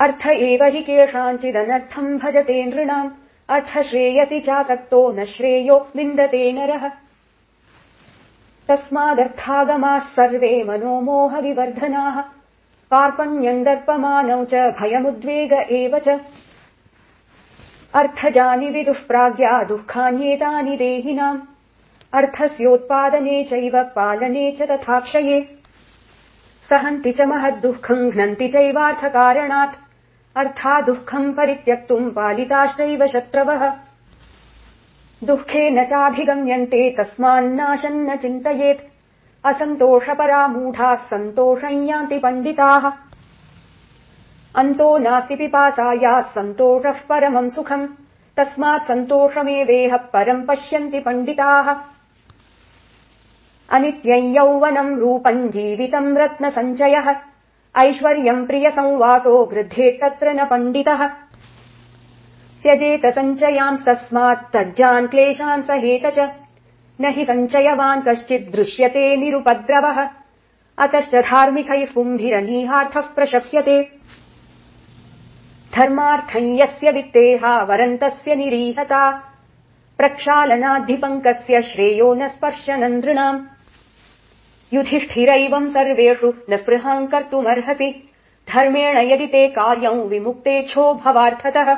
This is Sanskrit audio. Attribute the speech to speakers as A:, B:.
A: अर्थ एव हि केषाञ्चिदनर्थम् भजते नृणाम्। अर्थ श्रेयसि चासक्तो न श्रेयो विन्दते नरः। तस्मादर्थागमाः सर्वे मनोमोहविवर्धनाः। कार्पण्यम् दर्पमानौ च भयमुद्वेग एव च। अर्थजानि विदुष्प्राज्ञा दुःखान्येतानि देहिनाम्। अर्थस्योत्पादने चैव पालने च तथाक्षये। सहन्ति च महद्दुःखम् घ्नन्ति चैवार्थकारणात् अथा दुःखम् परित्यक्तुम् पालिताश्चैव शत्रवः। दुःखे न चाधिगम्यन्ते तस्मान्नाशन्न चिन्तयेत्। असन्तोषपरा मूढाः सन्तोषम् यान्ति पण्डिताः। अन्तो नास्ति पिपासायाः सन्तोषः परमम् सुखम्। तस्मात् सन्तोषमेवेह परम् पश्यन्ति पण्डिताः। अनित्यम् यौवनम् रूपम् जीवितम् रत्नसञ्चयः ऐश्वर्यम् प्रियसंवासो गृध्येत्तत्र न पण्डितः। त्यजेत सञ्चयांस्तस्मात् तज्जान् क्लेशान् सहेत च। न हि सञ्चयवान् कश्चित् दृश्यते निरुपद्रवः। अतश्च धार्मिकैः पुम्भिरनीहार्थः प्रशस्यते। धर्मार्थम् यस्य वित्तेहा वरन्तस्य निरीहता। प्रक्षालनाद्धिपङ्कस्य श्रेयो न स्पर्शनम् नृणाम् युधिष्ठिरैवम् सर्वेषु न स्पृहाम् कर्तुमर्हसि। धर्मेण यदि ते कार्यम् विमुक्तेच्छो भवार्थतः